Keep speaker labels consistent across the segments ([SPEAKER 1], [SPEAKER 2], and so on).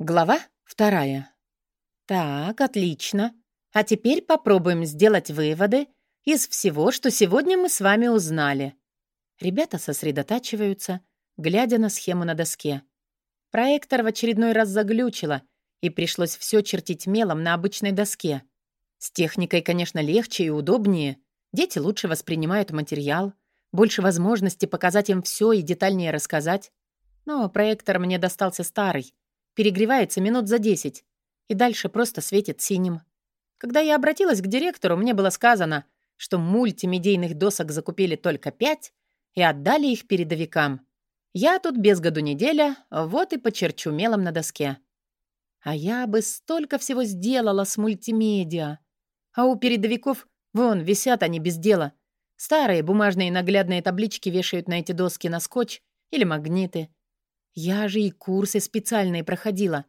[SPEAKER 1] Глава вторая. Так, отлично. А теперь попробуем сделать выводы из всего, что сегодня мы с вами узнали. Ребята сосредотачиваются, глядя на схему на доске. Проектор в очередной раз заглючило, и пришлось все чертить мелом на обычной доске. С техникой, конечно, легче и удобнее. Дети лучше воспринимают материал, больше возможности показать им все и детальнее рассказать. Но проектор мне достался старый, перегревается минут за десять и дальше просто светит синим. Когда я обратилась к директору, мне было сказано, что мультимедийных досок закупили только пять и отдали их передовикам. Я тут без году неделя, вот и почерчу мелом на доске. А я бы столько всего сделала с мультимедиа. А у передовиков, вон, висят они без дела. Старые бумажные наглядные таблички вешают на эти доски на скотч или магниты. Я же и курсы специальные проходила.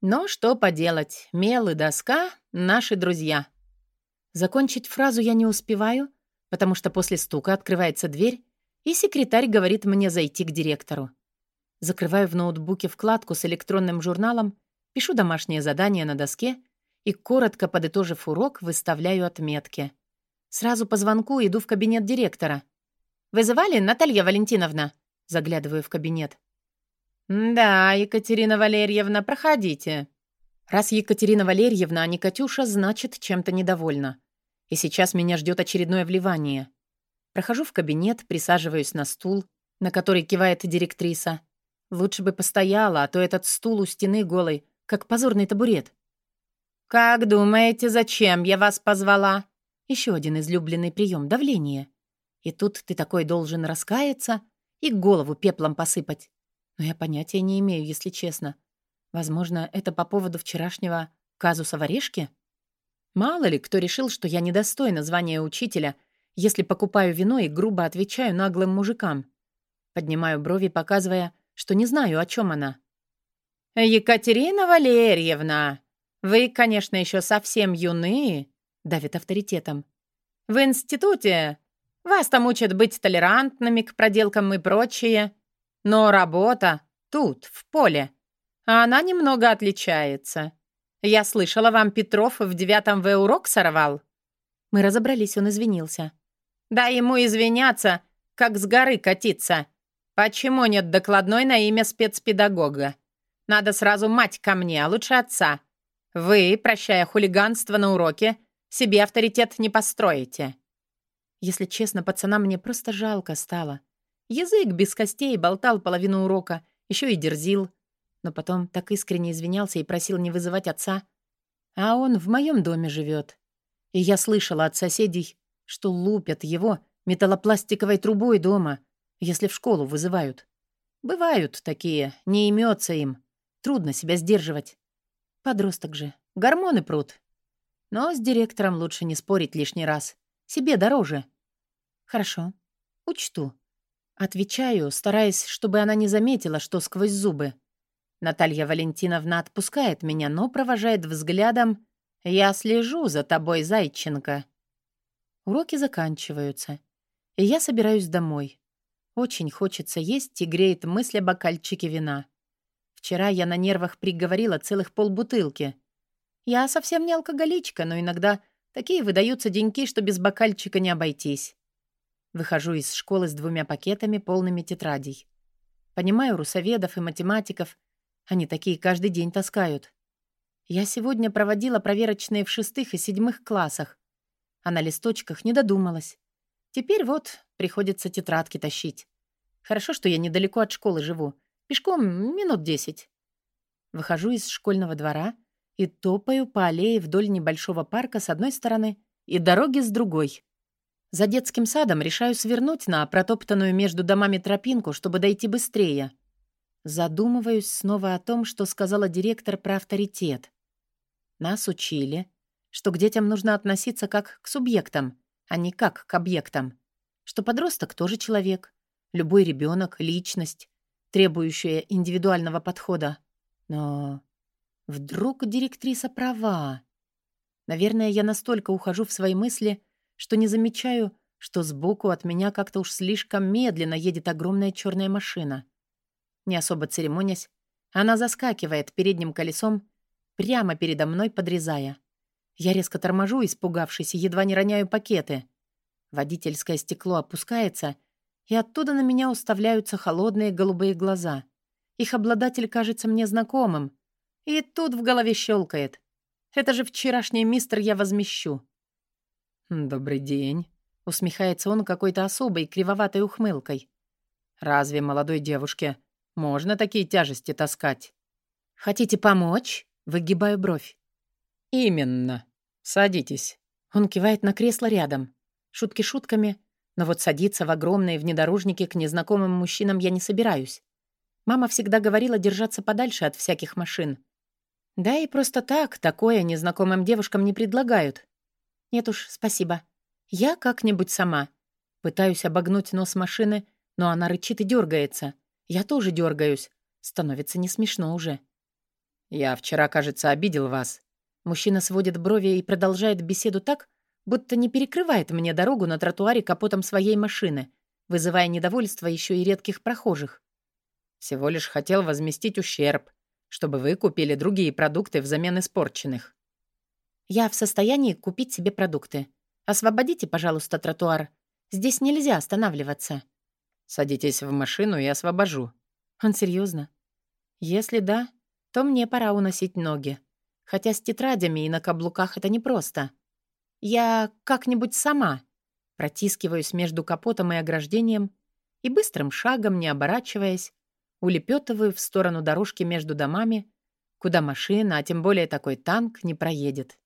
[SPEAKER 1] Но что поделать, мел и доска — наши друзья. Закончить фразу я не успеваю, потому что после стука открывается дверь, и секретарь говорит мне зайти к директору. Закрываю в ноутбуке вкладку с электронным журналом, пишу домашнее задание на доске и, коротко подытожив урок, выставляю отметки. Сразу по звонку иду в кабинет директора. «Вызывали, Наталья Валентиновна?» Заглядываю в кабинет. «Да, Екатерина Валерьевна, проходите». Раз Екатерина Валерьевна, а не Катюша, значит, чем-то недовольна. И сейчас меня ждет очередное вливание. Прохожу в кабинет, присаживаюсь на стул, на который кивает директриса. Лучше бы постояла, а то этот стул у стены голый, как позорный табурет. «Как думаете, зачем я вас позвала?» Еще один излюбленный прием давления. И тут ты такой должен раскаяться и голову пеплом посыпать. Но я понятия не имею, если честно. Возможно, это по поводу вчерашнего казуса в Орешке? Мало ли, кто решил, что я недостойна звания учителя, если покупаю вино и грубо отвечаю наглым мужикам. Поднимаю брови, показывая, что не знаю, о чем она. «Екатерина Валерьевна, вы, конечно, еще совсем юны», — давит авторитетом. «В институте вас там учат быть толерантными к проделкам и прочее. Но работа тут, в поле, а она немного отличается. Я слышала, вам Петров в девятом В урок сорвал?» Мы разобрались, он извинился. «Да ему извиняться, как с горы катиться. Почему нет докладной на имя спецпедагога? Надо сразу мать ко мне, а лучше отца. Вы, прощая хулиганство на уроке, себе авторитет не построите». Если честно, пацанам мне просто жалко стало. Язык без костей болтал половину урока, еще и дерзил. Но потом так искренне извинялся и просил не вызывать отца. А он в моем доме живет. И я слышала от соседей, что лупят его металлопластиковой трубой дома, если в школу вызывают. Бывают такие, не имется им. Трудно себя сдерживать. Подросток же, гормоны прут. Но с директором лучше не спорить лишний раз. Себе дороже. Хорошо, учту. Отвечаю, стараясь, чтобы она не заметила, что сквозь зубы. Наталья Валентиновна отпускает меня, но провожает взглядом «Я слежу за тобой, зайченко». Уроки заканчиваются, и я собираюсь домой. Очень хочется есть и греет мысль о бокальчике вина. Вчера я на нервах приговорила целых полбутылки. Я совсем не алкоголичка, но иногда такие выдаются деньки, что без бокальчика не обойтись. Выхожу из школы с двумя пакетами, полными тетрадей. Понимаю русоведов и математиков. Они такие каждый день таскают. Я сегодня проводила проверочные в шестых и седьмых классах, а на листочках не додумалась. Теперь вот приходится тетрадки тащить. Хорошо, что я недалеко от школы живу. Пешком минут десять. Выхожу из школьного двора и топаю по аллее вдоль небольшого парка с одной стороны и дороги с другой. За детским садом решаю свернуть на протоптанную между домами тропинку, чтобы дойти быстрее. Задумываюсь снова о том, что сказала директор про авторитет. Нас учили, что к детям нужно относиться как к субъектам, а не как к объектам. Что подросток тоже человек, любой ребенок — личность, требующая индивидуального подхода. Но вдруг директриса права? Наверное, я настолько ухожу в свои мысли — что не замечаю, что сбоку от меня как-то уж слишком медленно едет огромная черная машина. Не особо церемонясь, Она заскакивает передним колесом, прямо передо мной подрезая. Я резко торможу, испугавшись, и едва не роняю пакеты. Водительское стекло опускается, и оттуда на меня уставляются холодные голубые глаза. Их обладатель кажется мне знакомым. И тут в голове щелкает. Это же вчерашний мистер я возмещу. «Добрый день», — усмехается он какой-то особой кривоватой ухмылкой. «Разве молодой девушке можно такие тяжести таскать?» «Хотите помочь?» — выгибаю бровь. «Именно. Садитесь». Он кивает на кресло рядом. Шутки шутками, но вот садиться в огромные внедорожники к незнакомым мужчинам я не собираюсь. Мама всегда говорила держаться подальше от всяких машин. Да и просто так такое незнакомым девушкам не предлагают. Нет уж, спасибо. Я как-нибудь сама. Пытаюсь обогнуть нос машины, но она рычит и дергается. Я тоже дергаюсь. Становится не смешно уже. Я вчера, кажется, обидел вас. Мужчина сводит брови и продолжает беседу так, будто не перекрывает мне дорогу на тротуаре капотом своей машины, вызывая недовольство еще и редких прохожих. Всего лишь хотел возместить ущерб, чтобы вы купили другие продукты взамен испорченных. Я в состоянии купить себе продукты. Освободите, пожалуйста, тротуар. Здесь нельзя останавливаться. Садитесь в машину и освобожу. Он серьезно? Если да, то мне пора уносить ноги. Хотя с тетрадями и на каблуках это непросто. Я как-нибудь сама протискиваюсь между капотом и ограждением и быстрым шагом, не оборачиваясь, улепетываю в сторону дорожки между домами, куда машина, а тем более такой танк, не проедет.